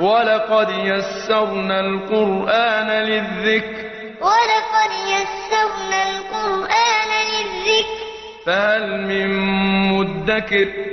ولقد يسرنا القرآن للذكر ولقد يسرنا القرآن للذكر. فهل من مدكر